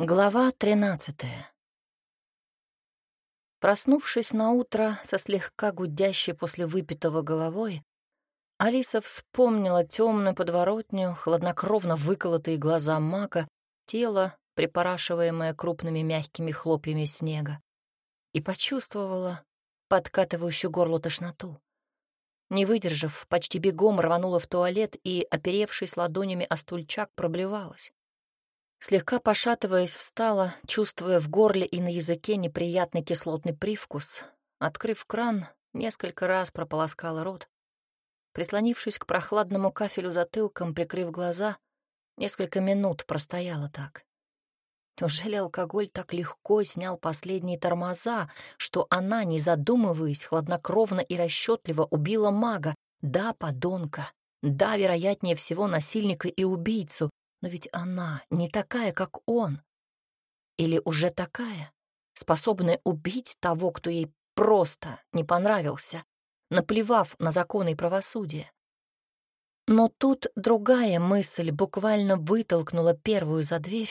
Глава тринадцатая. Проснувшись на утро со слегка гудящей после выпитого головой, Алиса вспомнила темную подворотню, хладнокровно выколотые глаза мака, тело, припорашиваемое крупными мягкими хлопьями снега, и почувствовала подкатывающую горло тошноту. Не выдержав, почти бегом рванула в туалет и, оперевшись ладонями о стульчак, проблевалась. Слегка пошатываясь, встала, чувствуя в горле и на языке неприятный кислотный привкус. Открыв кран, несколько раз прополоскала рот. Прислонившись к прохладному кафелю затылком, прикрыв глаза, несколько минут простояла так. Неужели алкоголь так легко снял последние тормоза, что она, не задумываясь, хладнокровно и расчетливо убила мага? Да, подонка. Да, вероятнее всего, насильника и убийцу, но ведь она не такая, как он. Или уже такая, способная убить того, кто ей просто не понравился, наплевав на законы и правосудие. Но тут другая мысль буквально вытолкнула первую за дверь.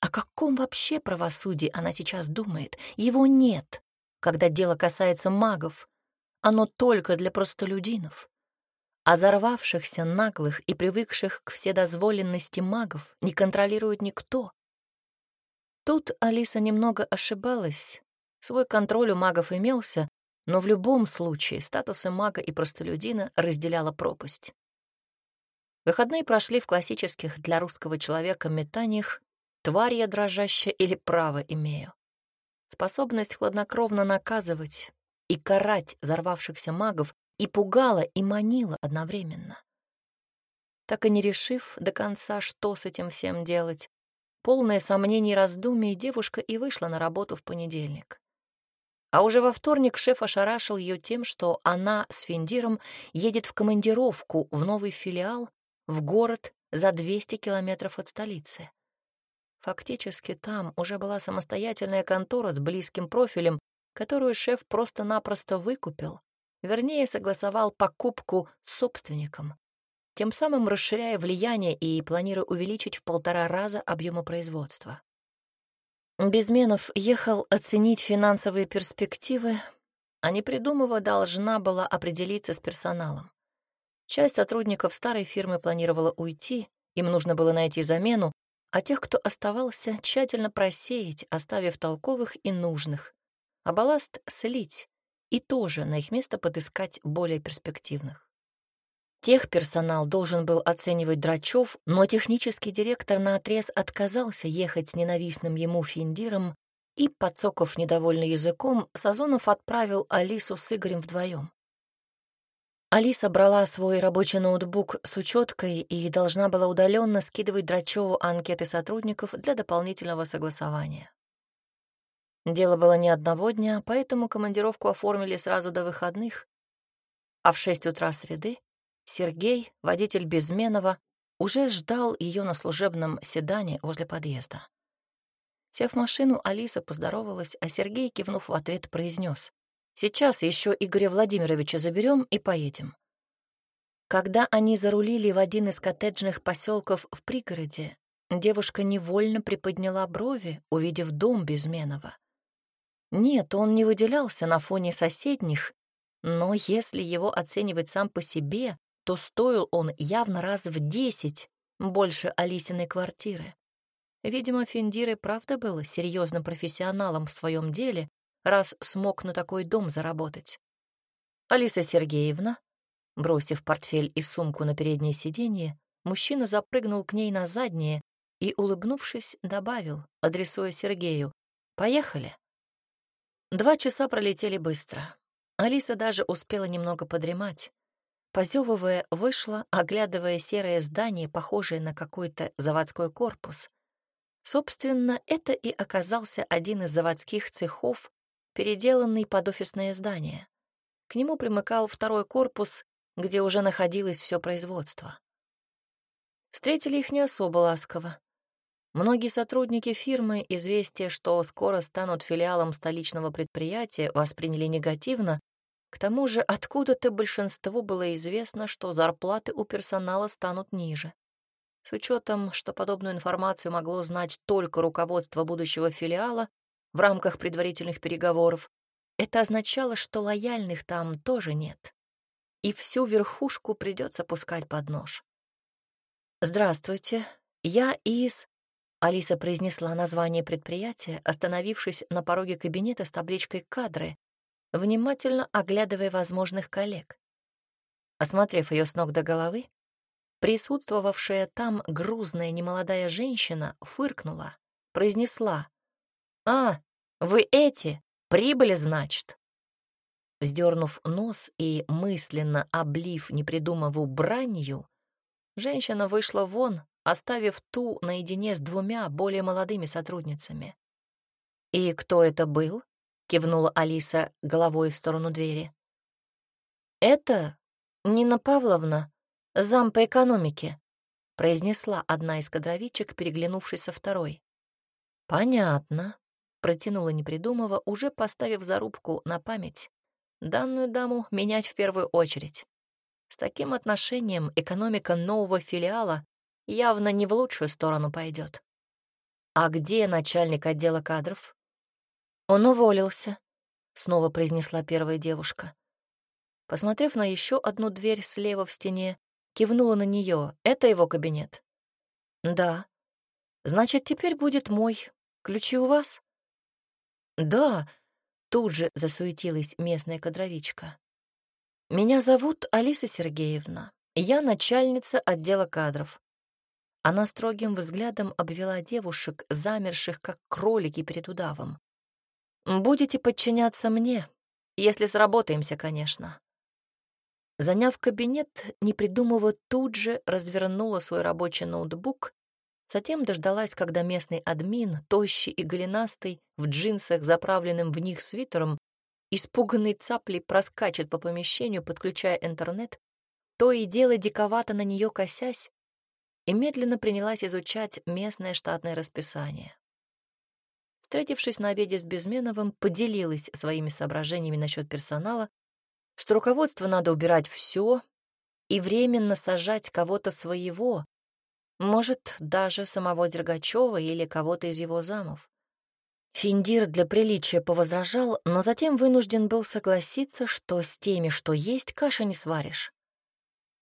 О каком вообще правосудии она сейчас думает? Его нет, когда дело касается магов. Оно только для простолюдинов а взорвавшихся, наглых и привыкших к вседозволенности магов не контролирует никто. Тут Алиса немного ошибалась. Свой контроль у магов имелся, но в любом случае статусы мага и простолюдина разделяла пропасть. Выходные прошли в классических для русского человека метаниях «тварь я дрожащая» или «право имею». Способность хладнокровно наказывать и карать взорвавшихся магов и пугала, и манила одновременно. Так и не решив до конца, что с этим всем делать, полное сомнений и раздумий, девушка и вышла на работу в понедельник. А уже во вторник шеф ошарашил ее тем, что она с Финдиром едет в командировку в новый филиал в город за 200 километров от столицы. Фактически там уже была самостоятельная контора с близким профилем, которую шеф просто-напросто выкупил, вернее, согласовал покупку с собственником, тем самым расширяя влияние и планируя увеличить в полтора раза объемы производства. Безменов ехал оценить финансовые перспективы, а не придумывая должна была определиться с персоналом. Часть сотрудников старой фирмы планировала уйти, им нужно было найти замену, а тех, кто оставался, тщательно просеять, оставив толковых и нужных, а балласт слить, и тоже на их место подыскать более перспективных. Тех персонал должен был оценивать Драчев, но технический директор наотрез отказался ехать с ненавистным ему Финдиром и, подсоков недовольно языком, Сазонов отправил Алису с Игорем вдвоем. Алиса брала свой рабочий ноутбук с учеткой и должна была удаленно скидывать Драчеву анкеты сотрудников для дополнительного согласования. Дело было не одного дня, поэтому командировку оформили сразу до выходных. А в шесть утра среды Сергей, водитель Безменова, уже ждал ее на служебном седане возле подъезда. Сев в машину, Алиса поздоровалась, а Сергей, кивнув в ответ, произнес: «Сейчас еще Игоря Владимировича заберем и поедем». Когда они зарулили в один из коттеджных поселков в пригороде, девушка невольно приподняла брови, увидев дом Безменова. Нет, он не выделялся на фоне соседних, но если его оценивать сам по себе, то стоил он явно раз в десять больше Алисиной квартиры. Видимо, Финдир и правда был серьезным профессионалом в своем деле, раз смог на такой дом заработать. Алиса Сергеевна, бросив портфель и сумку на переднее сиденье, мужчина запрыгнул к ней на заднее и, улыбнувшись, добавил, адресуя Сергею, «Поехали». Два часа пролетели быстро. Алиса даже успела немного подремать. Позевывая, вышла, оглядывая серое здание, похожее на какой-то заводской корпус. Собственно, это и оказался один из заводских цехов, переделанный под офисное здание. К нему примыкал второй корпус, где уже находилось все производство. Встретили их не особо ласково. Многие сотрудники фирмы известие, что скоро станут филиалом столичного предприятия, восприняли негативно. К тому же откуда-то большинству было известно, что зарплаты у персонала станут ниже. С учетом, что подобную информацию могло знать только руководство будущего филиала в рамках предварительных переговоров, это означало, что лояльных там тоже нет. И всю верхушку придется пускать под нож. «Здравствуйте, я из...» Алиса произнесла название предприятия, остановившись на пороге кабинета с табличкой «Кадры», внимательно оглядывая возможных коллег. Осмотрев ее с ног до головы, присутствовавшая там грузная немолодая женщина фыркнула, произнесла «А, вы эти? Прибыли, значит?» Вздернув нос и мысленно облив непридумову бранью, женщина вышла вон, оставив ту наедине с двумя более молодыми сотрудницами. «И кто это был?» — кивнула Алиса головой в сторону двери. «Это Нина Павловна, зам по экономике», — произнесла одна из кадровичек, переглянувшись со второй. «Понятно», — протянула непридумова, уже поставив зарубку на память. «Данную даму менять в первую очередь. С таким отношением экономика нового филиала явно не в лучшую сторону пойдет. А где начальник отдела кадров? Он уволился, снова произнесла первая девушка. Посмотрев на еще одну дверь слева в стене, кивнула на нее. Это его кабинет. Да. Значит, теперь будет мой. Ключи у вас? Да. Тут же засуетилась местная кадровичка. Меня зовут Алиса Сергеевна. Я начальница отдела кадров. Она строгим взглядом обвела девушек, замерших, как кролики перед удавом. «Будете подчиняться мне, если сработаемся, конечно». Заняв кабинет, не придумывая, тут же развернула свой рабочий ноутбук, затем дождалась, когда местный админ, тощий и голенастый, в джинсах, заправленным в них свитером, испуганный цаплей проскачет по помещению, подключая интернет, то и дело диковато на нее косясь, и медленно принялась изучать местное штатное расписание. Встретившись на обеде с Безменовым, поделилась своими соображениями насчет персонала, что руководство надо убирать все и временно сажать кого-то своего, может, даже самого Дергачева или кого-то из его замов. Финдир для приличия повозражал, но затем вынужден был согласиться, что с теми, что есть, каша не сваришь.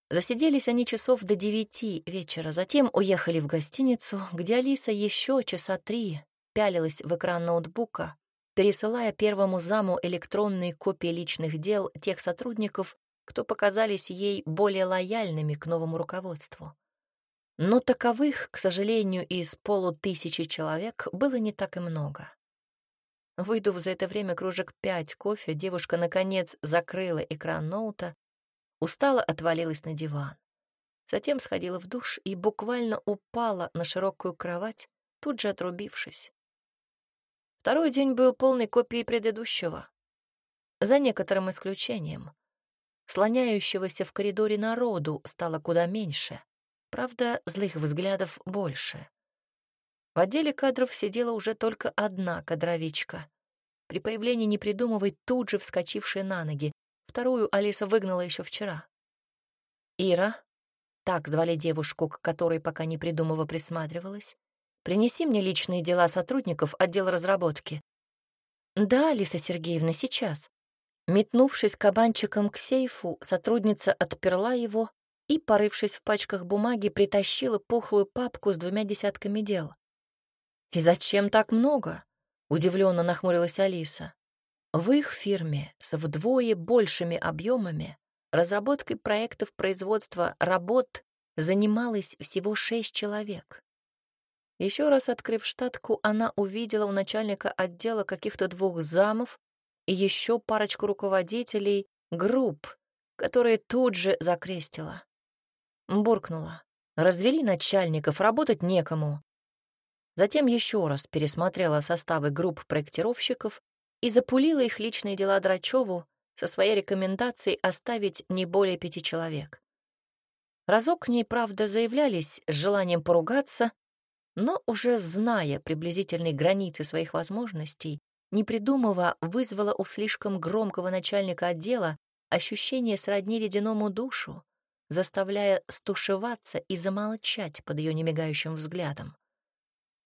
Засиделись они часов до девяти вечера, затем уехали в гостиницу, где Алиса еще часа три пялилась в экран ноутбука, пересылая первому заму электронные копии личных дел тех сотрудников, кто показались ей более лояльными к новому руководству. Но таковых, к сожалению, из полутысячи человек было не так и много. Выдув за это время кружек пять кофе, девушка, наконец, закрыла экран ноута устало отвалилась на диван. Затем сходила в душ и буквально упала на широкую кровать, тут же отрубившись. Второй день был полной копией предыдущего. За некоторым исключением. Слоняющегося в коридоре народу стало куда меньше. Правда, злых взглядов больше. В отделе кадров сидела уже только одна кадровичка. При появлении непридумывай тут же вскочившая на ноги, Вторую Алиса выгнала еще вчера. «Ира», так звали девушку, к которой пока не придумывая присматривалась, «принеси мне личные дела сотрудников отдела разработки». «Да, Алиса Сергеевна, сейчас». Метнувшись кабанчиком к сейфу, сотрудница отперла его и, порывшись в пачках бумаги, притащила пухлую папку с двумя десятками дел. «И зачем так много?» — удивленно нахмурилась Алиса. В их фирме с вдвое большими объемами разработкой проектов производства работ занималось всего шесть человек. Еще раз открыв штатку, она увидела у начальника отдела каких-то двух замов и еще парочку руководителей групп, которые тут же закрестила. Буркнула. Развели начальников, работать некому. Затем еще раз пересмотрела составы групп проектировщиков и запулила их личные дела Драчеву со своей рекомендацией оставить не более пяти человек. Разок к ней, правда, заявлялись с желанием поругаться, но уже зная приблизительные границы своих возможностей, не придумывая, вызвала у слишком громкого начальника отдела ощущение сродни ледяному душу, заставляя стушеваться и замолчать под ее немигающим взглядом.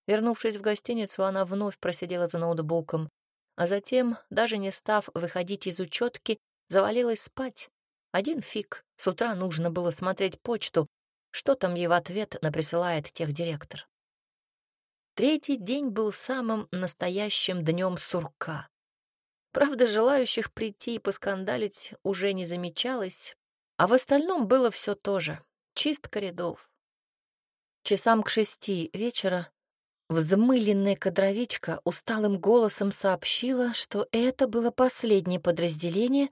Вернувшись в гостиницу, она вновь просидела за ноутбуком, а затем, даже не став выходить из учетки, завалилась спать. Один фиг, с утра нужно было смотреть почту, что там ей в ответ наприсылает техдиректор. Третий день был самым настоящим днем сурка. Правда, желающих прийти и поскандалить уже не замечалось, а в остальном было все то же — чистка рядов. Часам к шести вечера взмыленная кадровичка усталым голосом сообщила, что это было последнее подразделение,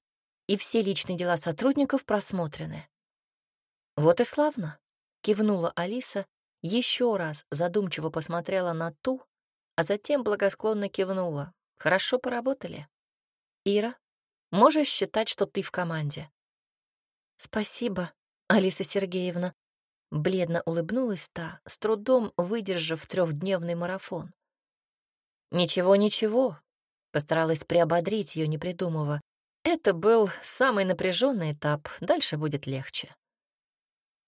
и все личные дела сотрудников просмотрены. «Вот и славно», — кивнула Алиса еще раз задумчиво посмотрела на ту, а затем благосклонно кивнула. «Хорошо поработали. Ира, можешь считать, что ты в команде». «Спасибо, Алиса Сергеевна», — бледно улыбнулась та, с трудом выдержав трехдневный марафон. «Ничего, ничего», — постаралась приободрить ее, не придумывая. «Это был самый напряженный этап, дальше будет легче».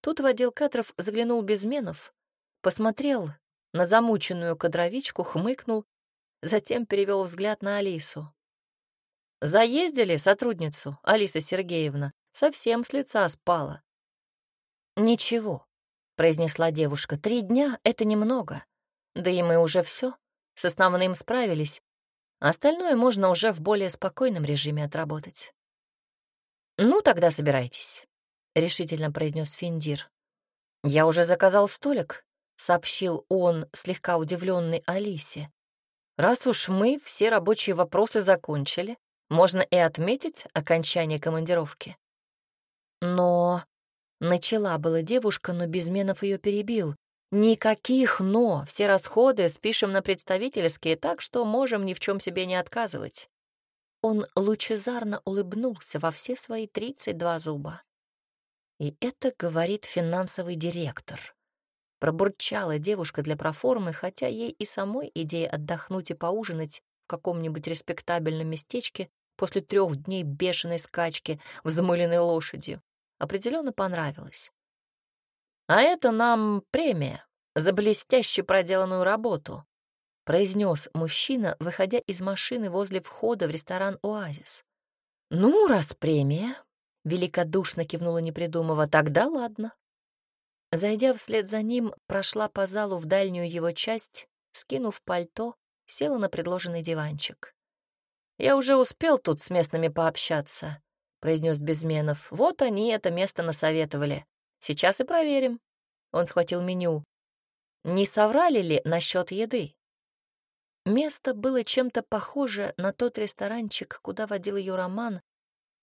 Тут в отдел кадров заглянул Безменов, посмотрел на замученную кадровичку, хмыкнул, затем перевел взгляд на Алису. «Заездили сотрудницу, Алиса Сергеевна, совсем с лица спала». «Ничего», — произнесла девушка, — «три дня — это немного. Да и мы уже все, с основным справились. Остальное можно уже в более спокойном режиме отработать». «Ну, тогда собирайтесь», — решительно произнес Финдир. «Я уже заказал столик сообщил он, слегка удивленный Алисе. «Раз уж мы все рабочие вопросы закончили, можно и отметить окончание командировки». «Но...» — начала была девушка, но Безменов ее перебил. «Никаких «но». Все расходы спишем на представительские, так что можем ни в чем себе не отказывать». Он лучезарно улыбнулся во все свои тридцать два зуба. И это говорит финансовый директор. Пробурчала девушка для проформы, хотя ей и самой идея отдохнуть и поужинать в каком-нибудь респектабельном местечке после трех дней бешеной скачки, взмыленной лошадью, определенно понравилась. «А это нам премия за блестяще проделанную работу», произнес мужчина, выходя из машины возле входа в ресторан «Оазис». «Ну, раз премия», — великодушно кивнула непридумова, — «тогда ладно». Зайдя вслед за ним, прошла по залу в дальнюю его часть, скинув пальто, села на предложенный диванчик. «Я уже успел тут с местными пообщаться», — произнес Безменов. «Вот они это место насоветовали. Сейчас и проверим». Он схватил меню. «Не соврали ли насчет еды?» Место было чем-то похоже на тот ресторанчик, куда водил ее Роман,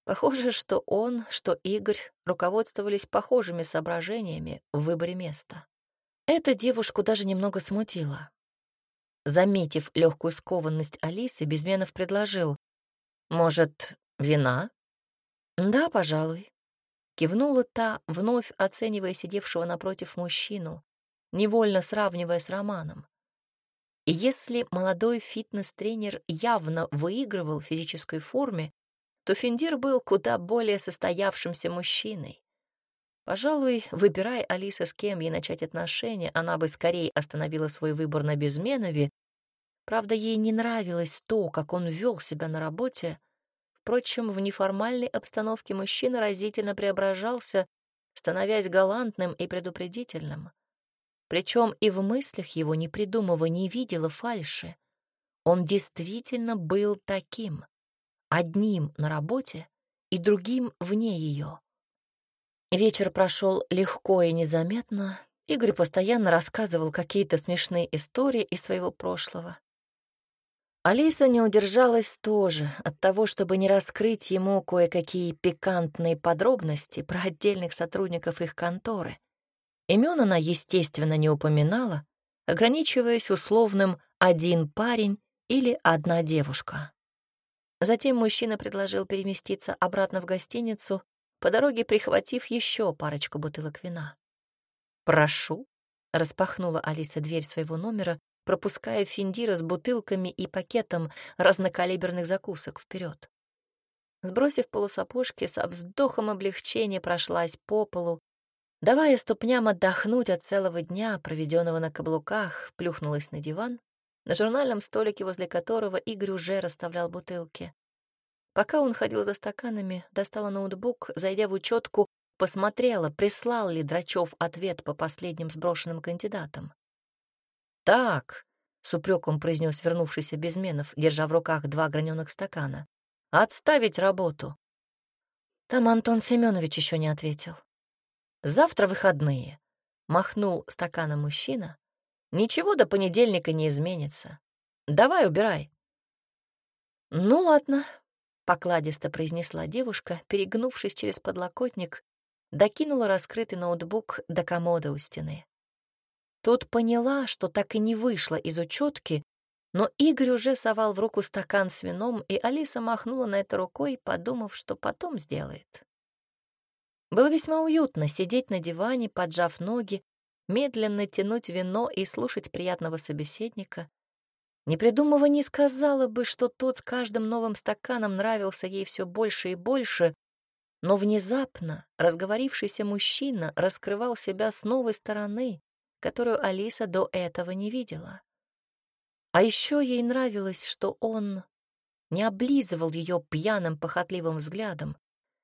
Похоже, что он, что Игорь руководствовались похожими соображениями в выборе места. Эта девушку даже немного смутило. Заметив легкую скованность Алисы, Безменов предложил. «Может, вина?» «Да, пожалуй», — кивнула та, вновь оценивая сидевшего напротив мужчину, невольно сравнивая с Романом. И если молодой фитнес-тренер явно выигрывал в физической форме, то Финдир был куда более состоявшимся мужчиной. Пожалуй, выбирая Алиса, с кем ей начать отношения, она бы скорее остановила свой выбор на Безменове. Правда, ей не нравилось то, как он вел себя на работе. Впрочем, в неформальной обстановке мужчина разительно преображался, становясь галантным и предупредительным. Причем и в мыслях его, не придумывая, не видела фальши. Он действительно был таким одним на работе и другим вне ее. Вечер прошел легко и незаметно. Игорь постоянно рассказывал какие-то смешные истории из своего прошлого. Алиса не удержалась тоже от того, чтобы не раскрыть ему кое-какие пикантные подробности про отдельных сотрудников их конторы. Имен она, естественно, не упоминала, ограничиваясь условным «один парень» или «одна девушка». Затем мужчина предложил переместиться обратно в гостиницу, по дороге прихватив еще парочку бутылок вина. «Прошу», — распахнула Алиса дверь своего номера, пропуская Финдира с бутылками и пакетом разнокалиберных закусок вперед. Сбросив полусапожки, со вздохом облегчения прошлась по полу, Давая ступням отдохнуть от целого дня, проведенного на каблуках, плюхнулась на диван, на журнальном столике, возле которого Игорь уже расставлял бутылки. Пока он ходил за стаканами, достала ноутбук, зайдя в учетку, посмотрела, прислал ли Драчев ответ по последним сброшенным кандидатам. «Так», — с упреком произнес вернувшийся Безменов, держа в руках два граненых стакана, — «отставить работу». Там Антон Семенович еще не ответил. «Завтра выходные», — махнул стаканом мужчина. «Ничего до понедельника не изменится. Давай убирай». «Ну ладно», — покладисто произнесла девушка, перегнувшись через подлокотник, докинула раскрытый ноутбук до комода у стены. Тут поняла, что так и не вышла из учетки, но Игорь уже совал в руку стакан с вином, и Алиса махнула на это рукой, подумав, что потом сделает. Было весьма уютно сидеть на диване, поджав ноги, медленно тянуть вино и слушать приятного собеседника. Не придумывая, не сказала бы, что тот с каждым новым стаканом нравился ей все больше и больше, но внезапно разговорившийся мужчина раскрывал себя с новой стороны, которую Алиса до этого не видела. А еще ей нравилось, что он не облизывал ее пьяным похотливым взглядом,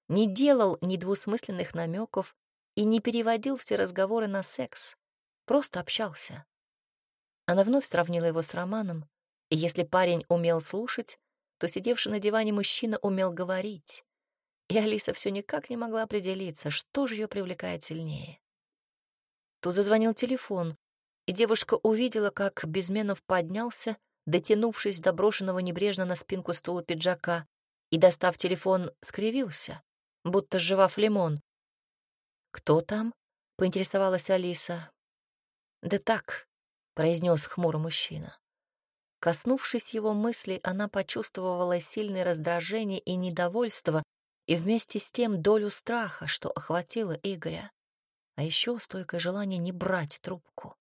не делал недвусмысленных намеков и не переводил все разговоры на секс, просто общался. Она вновь сравнила его с Романом, и если парень умел слушать, то сидевший на диване мужчина умел говорить. И Алиса все никак не могла определиться, что же ее привлекает сильнее. Тут зазвонил телефон, и девушка увидела, как Безменов поднялся, дотянувшись до брошенного небрежно на спинку стула пиджака, и, достав телефон, скривился, будто сживав лимон. «Кто там?» — поинтересовалась Алиса. «Да так», — произнес хмурый мужчина. Коснувшись его мыслей, она почувствовала сильное раздражение и недовольство, и вместе с тем долю страха, что охватило Игоря, а еще стойкое желание не брать трубку.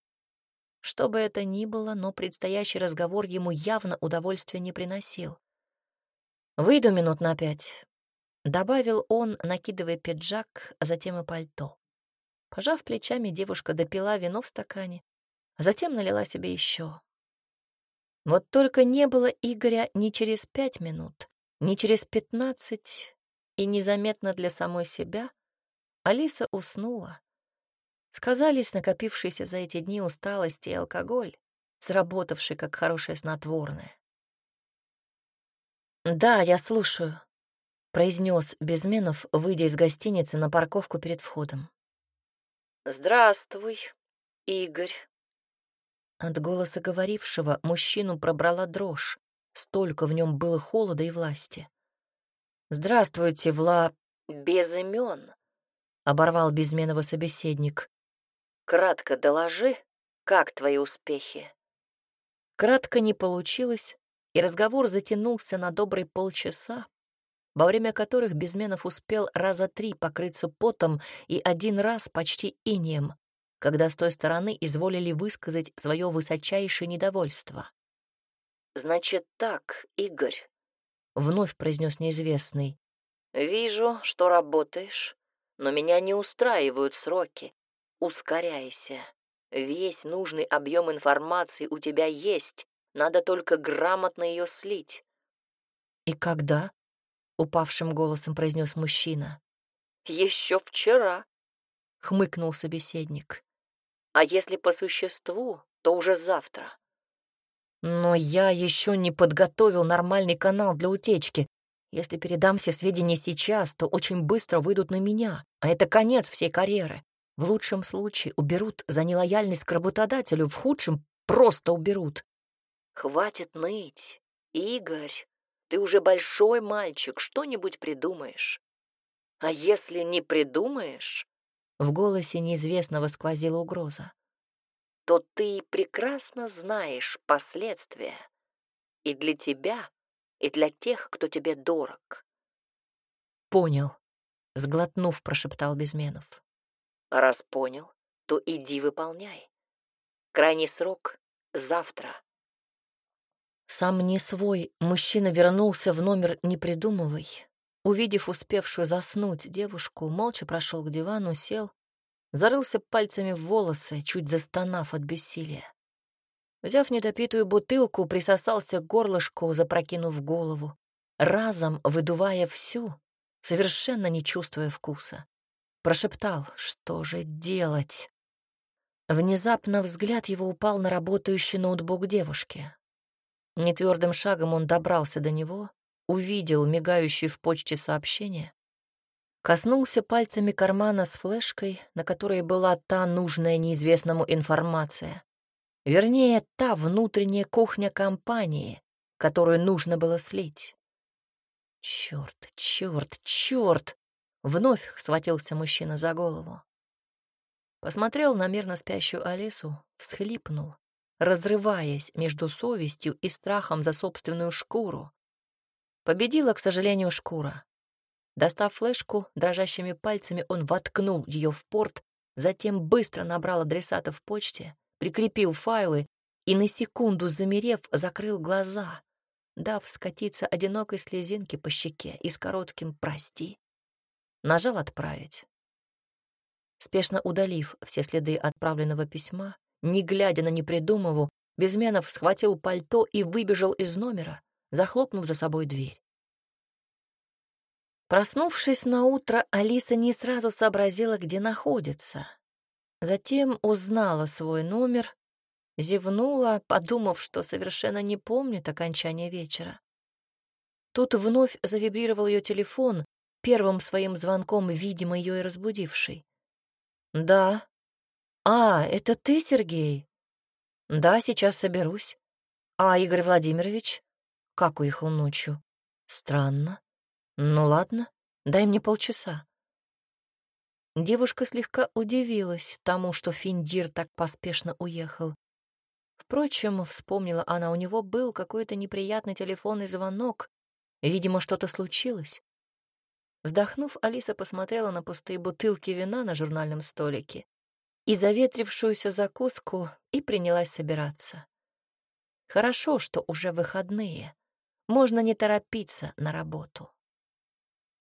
Что бы это ни было, но предстоящий разговор ему явно удовольствия не приносил. «Выйду минут на пять», — добавил он, накидывая пиджак, а затем и пальто. Пожав плечами, девушка допила вино в стакане, а затем налила себе еще. Вот только не было Игоря ни через пять минут, ни через пятнадцать, и незаметно для самой себя Алиса уснула. Сказались накопившиеся за эти дни усталость и алкоголь, сработавший как хорошее снотворное. «Да, я слушаю», — произнес Безменов, выйдя из гостиницы на парковку перед входом. «Здравствуй, Игорь». От голоса говорившего мужчину пробрала дрожь. Столько в нем было холода и власти. «Здравствуйте, Вла...» «Без имен», — оборвал безменного собеседник. «Кратко доложи, как твои успехи?» Кратко не получилось, и разговор затянулся на добрый полчаса, во время которых Безменов успел раза три покрыться потом и один раз почти инием, когда с той стороны изволили высказать свое высочайшее недовольство. «Значит так, Игорь, — вновь произнес неизвестный. «Вижу, что работаешь, но меня не устраивают сроки. Ускоряйся. Весь нужный объем информации у тебя есть, надо только грамотно ее слить». «И когда?» — упавшим голосом произнес мужчина. «Еще вчера», — хмыкнул собеседник. «А если по существу, то уже завтра. Но я еще не подготовил нормальный канал для утечки. Если передам все сведения сейчас, то очень быстро выйдут на меня, а это конец всей карьеры. В лучшем случае уберут за нелояльность к работодателю, в худшем просто уберут. Хватит ныть, Игорь. Ты уже большой мальчик, что-нибудь придумаешь. А если не придумаешь? В голосе неизвестного сквозила угроза то ты прекрасно знаешь последствия. И для тебя, и для тех, кто тебе дорог. Понял, сглотнув, прошептал Безменов. Раз понял, то иди выполняй. Крайний срок — завтра. Сам не свой, мужчина вернулся в номер, не придумывай. Увидев успевшую заснуть девушку, молча прошел к дивану, сел, зарылся пальцами в волосы, чуть застонав от бессилия. Взяв недопитую бутылку, присосался к горлышку, запрокинув голову, разом выдувая всю, совершенно не чувствуя вкуса. Прошептал, что же делать? Внезапно взгляд его упал на работающий ноутбук девушки. Нетвердым шагом он добрался до него, увидел мигающий в почте сообщение, коснулся пальцами кармана с флешкой, на которой была та нужная неизвестному информация. Вернее, та внутренняя кухня компании, которую нужно было слить. Черт, черт, черт! Вновь схватился мужчина за голову. Посмотрел на мирно спящую Алису, всхлипнул, разрываясь между совестью и страхом за собственную шкуру. Победила, к сожалению, шкура. Достав флешку, дрожащими пальцами он воткнул ее в порт, затем быстро набрал адресата в почте, прикрепил файлы и, на секунду замерев, закрыл глаза, дав скатиться одинокой слезинке по щеке и с коротким «прости». Нажал «Отправить». Спешно удалив все следы отправленного письма, не глядя на непридумову, Безменов схватил пальто и выбежал из номера, захлопнув за собой дверь. Проснувшись на утро, Алиса не сразу сообразила, где находится. Затем узнала свой номер, зевнула, подумав, что совершенно не помнит окончания вечера. Тут вновь завибрировал ее телефон, первым своим звонком, видимо, ее и разбудивший. «Да». «А, это ты, Сергей?» «Да, сейчас соберусь». «А Игорь Владимирович?» «Как уехал ночью?» «Странно. Ну ладно, дай мне полчаса». Девушка слегка удивилась тому, что Финдир так поспешно уехал. Впрочем, вспомнила она, у него был какой-то неприятный телефонный звонок. Видимо, что-то случилось. Вздохнув, Алиса посмотрела на пустые бутылки вина на журнальном столике и заветрившуюся закуску и принялась собираться. Хорошо, что уже выходные. Можно не торопиться на работу.